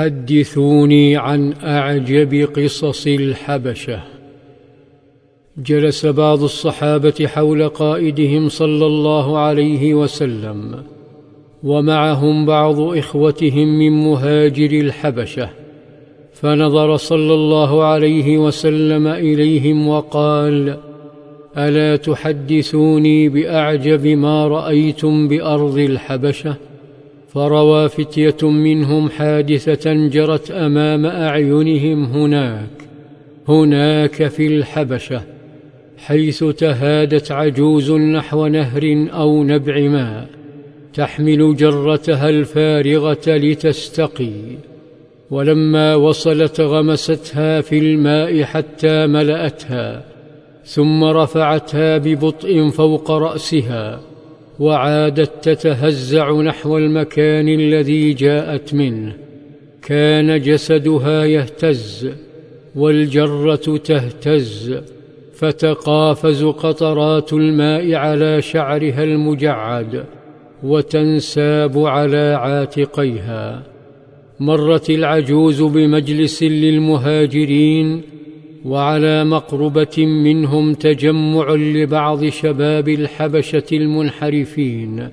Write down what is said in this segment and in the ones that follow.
حدثوني عن أعجب قصص الحبشة. جلس بعض الصحابة حول قائدهم صلى الله عليه وسلم ومعهم بعض إخوتهم من مهاجر الحبشة. فنظر صلى الله عليه وسلم إليهم وقال ألا تحدثوني بأعجب ما رأيتم بأرض الحبشة؟ فروى فتية منهم حادثة جرت أمام أعينهم هناك. هناك في الحبشة حيث تهادت عجوز نحو نهر أو نبع ماء تحمل جرتها الفارغة لتستقي. ولما وصلت غمستها في الماء حتى ملأتها ثم رفعتها ببطء فوق رأسها. وعادت تتهزع نحو المكان الذي جاءت منه. كان جسدها يهتز والجرة تهتز فتقافز قطرات الماء على شعرها المجعد وتنساب على عاتقيها. مرت العجوز بمجلس للمهاجرين وعلى مقربة منهم تجمع لبعض شباب الحبشة المنحرفين.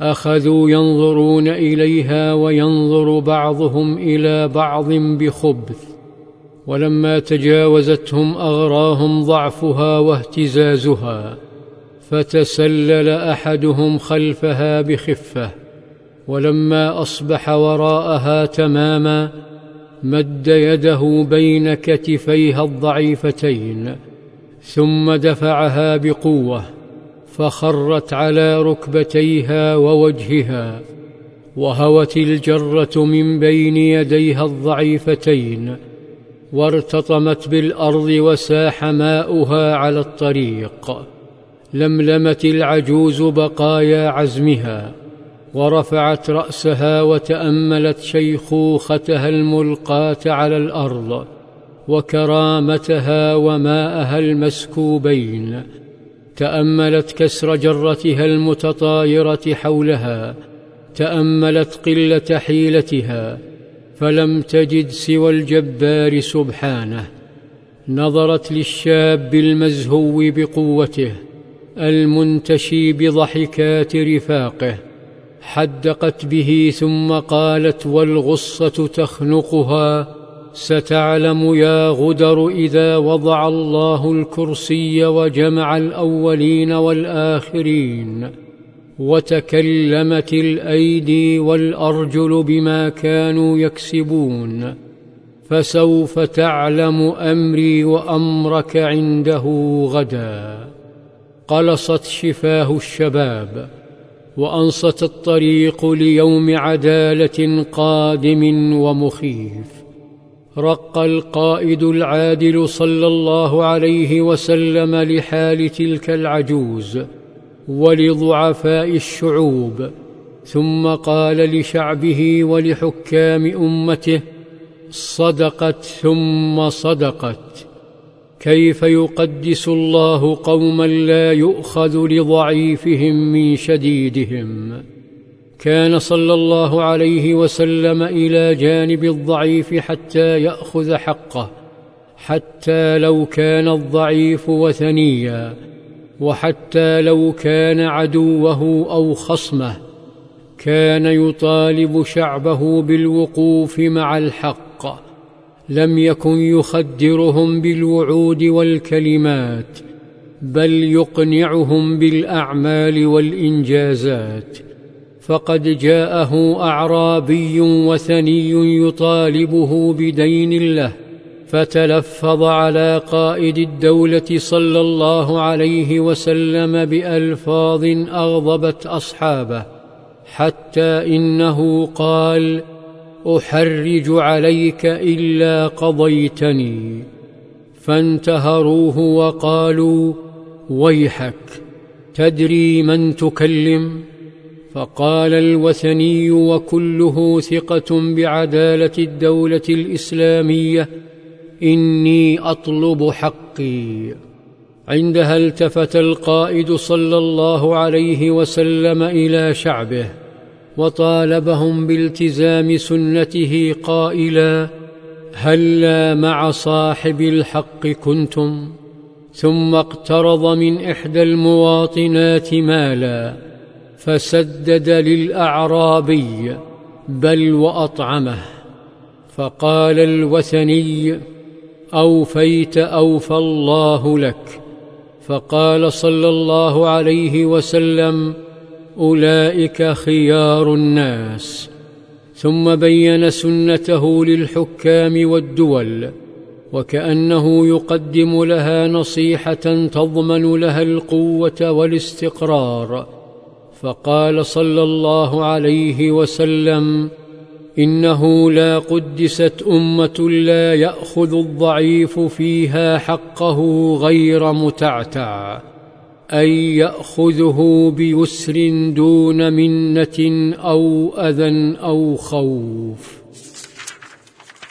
أخذوا ينظرون إليها وينظر بعضهم إلى بعض بخبث. ولما تجاوزتهم أغراهم ضعفها واهتزازها فتسلل أحدهم خلفها بخفة. ولما أصبح وراءها تماما مد يده بين كتفيها الضعيفتين ثم دفعها بقوة فخرت على ركبتيها ووجهها وهوت الجرة من بين يديها الضعيفتين وارتطمت بالأرض وساح ماؤها على الطريق لملمت العجوز بقايا عزمها. ورفعت رأسها وتأملت شيخوختها الملقاة على الأرض وكرامتها وماءها المسكوبين. تأملت كسر جرتها المتطايرة حولها تأملت قلة حيلتها فلم تجد سوى الجبار سبحانه. نظرت للشاب المزهو بقوته المنتشي بضحكات رفاقه. حدقت به ثم قالت والغصة تخنقها ستعلم يا غدر إذا وضع الله الكرسي وجمع الأولين والآخرين وتكلمت الأيدي والأرجل بما كانوا يكسبون فسوف تعلم أمري وأمرك عنده غدا. قلصت شفاه الشباب. وأنصت الطريق ليوم عدالة قادم ومخيف. رق القائد العادل صلى الله عليه وسلم لحال تلك العجوز ولضعفاء الشعوب ثم قال لشعبه ولحكام أمته صدقت ثم صدقت. كيف يقدس الله قوما لا يؤخذ لضعيفهم من شديدهم؟ كان صلى الله عليه وسلم إلى جانب الضعيف حتى يأخذ حقه حتى لو كان الضعيف وثنيا وحتى لو كان عدوه أو خصمه كان يطالب شعبه بالوقوف مع الحق. لم يكن يخدرهم بالوعود والكلمات بل يقنعهم بالأعمال والإنجازات. فقد جاءه أعرابي وثني يطالبه بدين له فتلفظ على قائد الدولة صلى الله عليه وسلم بألفاظ أغضبت أصحابه حتى إنه قال أحرج عليك إلا قضيتني. فانتهروه وقالوا ويحك تدري من تكلم؟ فقال الوثني وكله ثقة بعدالة الدولة الإسلامية إني أطلب حقي. عندها التفت القائد صلى الله عليه وسلم إلى شعبه وطالبهم بالتزام سنته قائلا هلا مع صاحب الحق كنتم؟ ثم اقترض من إحدى المواطنات مالا فسدد للأعرابي بل وأطعمه. فقال الوثني أوفيت أوفى الله لك. فقال صلى الله عليه وسلم أولئك خيار الناس ثم بين سنته للحكام والدول وكأنه يقدم لها نصيحة تضمن لها القوة والاستقرار. فقال صلى الله عليه وسلم إنه لا قدست أمة لا يأخذ الضعيف فيها حقه غير متعتع. اي يأخذه بيسر دون منة أو أذى أو خوف.